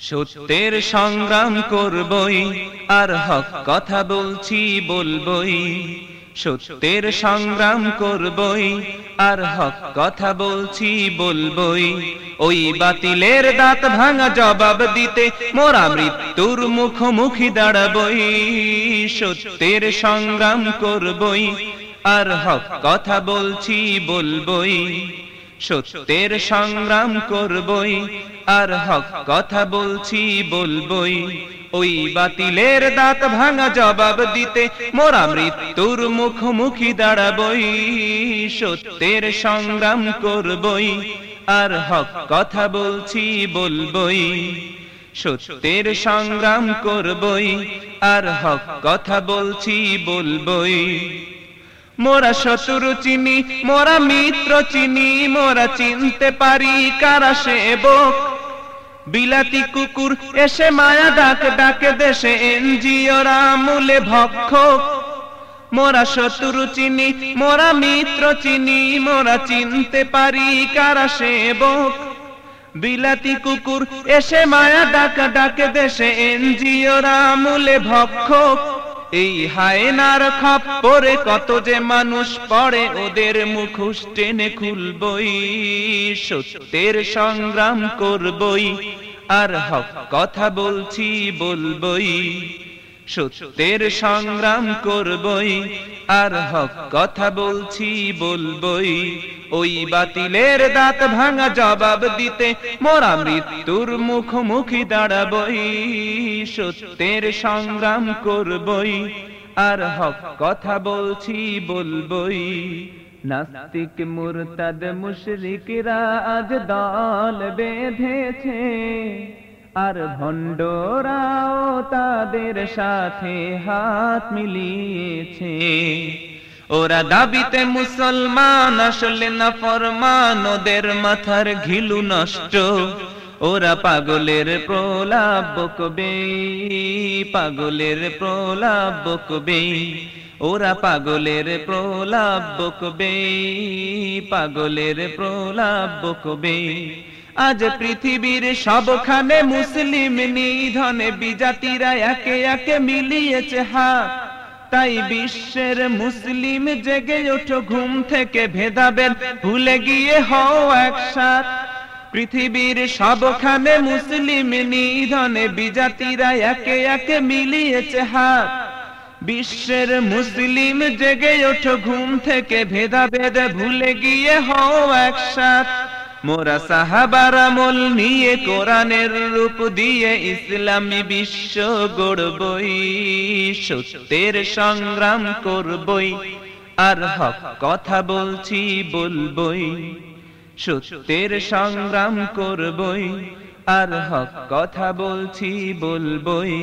সত্যের সংগ্রাম করবই, আর হক কথা বলছি, বলবই। সত্যের সংগ্রাম করবই, আর হক কথা বলছি, বলবই। ওই বাতিলের দাঁত ভাঙা জবাব দিতে মোরা মৃত্যুর মুখোমুখি দাঁড়াবই। সত্যের সংগ্রাম করবই, আর হক কথা বলছি, বলবই। সত্যের সংগ্রাম করবই আর হক কথা বলছি, বলবই। ওই বাতিলের দাঁত ভাঙা জবাব দিতে মোরা মৃত্যুর মুখোমুখি দাঁড়াবই, সত্যের সংগ্রাম করবই। আর হক কথা বলছি, বলবই, সত্যের সংগ্রাম করবই। আর হক কথা বলছি, বলবই। মোরা শত্রু চিনি, মোরা মিত্র চিনি, মোরা চিনতে পারি কারা সেবক। বিলাতি কুকুর এসে মায়া ডাক ডাকে দেশে এনজিওরা মূলে ভক্ষক মোরা শত্রু চিনি, মোরা মিত্র চিনি, মোরা চিনতে পারি কারা সেবক। বিলাতি কুকুর এসে মায়া ডাকা ডাকে দেশে এনজিওরা মূলে ভক্ষক এই হায়নার খাপ পরে কত যে মানুষ পড়ে, ওদের মুখোশ টেনে খুলবই, সত্যের সংগ্রাম করবই, আর হক কথা বলছি বলবই, সত্যের সংগ্রাম করবই আর হক কথা বলছি বলবই। ওই বাতিলের দাঁত ভাঙা জবাব দিতে মোরা মৃত্যুর মুখোমুখি দাঁড়াবই। সত্যের সংগ্রাম করবই। আর হক কথা বলছি বলবই। নাস্তিক, মুরতাদ, মুশরিকরা আজ দল বেঁধেছে। আর ভণ্ডরাও তাদের সাথে হাত মিলিয়েছে। ওরা দাবিতে মুসলমান, আসলে না ফরমান, ওদের মাথার ঘিলু নষ্ট। ওরা পাগলের প্রলাপ বকবে পাগলের প্রলাপ বকবে ওরা পাগলের প্রলাপ বকবে, পাগলের প্রলাপ বকবে। আজ পৃথিবীর সবখানে মুসলিম নিধনে বিজাতিরা একে একে মিলিয়েছে হাত। তাই বিশ্বের মুসলিম জেগে ওঠো, ঘুম থেকে ভেদাবেন ভুলে গিয়ে হও একসাথ। পৃথিবীর সবখানে মুসলিম নিধনে বিজাতিরা একে একে মিলিয়েছে হাত। বিশ্বের মুসলিম জেগে ওঠো, ঘুম থেকে ভেদাভেদ ভুলে গিয়ে হও একসাথ। মোরা সাহাবার আমল নিয়ে কোরআনের রূপ দিয়ে ইসলামী বিশ্ব গড়বই, সত্যের সংগ্রাম করবই, আর হক কথা বলছি বলবই, সত্যের সংগ্রাম করবই, আর হক কথা বলছি বলবই।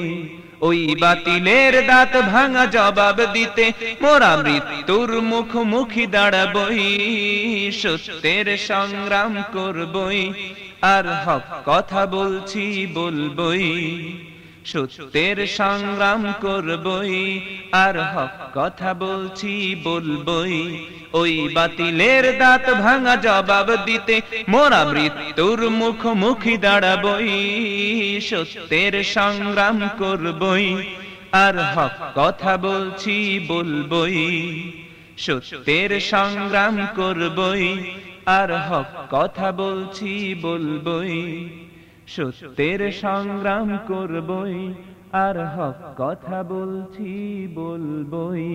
ওই বাতিলের দাঁত ভাঙা জবাব দিতে, মোরা মৃত্যুর মুখোমুখি দাঁড়াবই, সত্যের সংগ্রাম করবই, আর হক কথা বলছি, বলবই। সত্যের সংগ্রাম করবই, আর হক কথা বলছি, বলবই। ওই বাতিলের দাঁত ভাঙা জবাব দিতে মোরা মৃত্যুর মুখোমুখি দাঁড়াবই। সত্যের সংগ্রাম করবই, আর হক কথা বলছি, বলবই। সত্যের সংগ্রাম করবই, আর হক কথা বলছি, বলবই। সত্যের সংগ্রাম করবই আর হক কথা বলছি বলবই।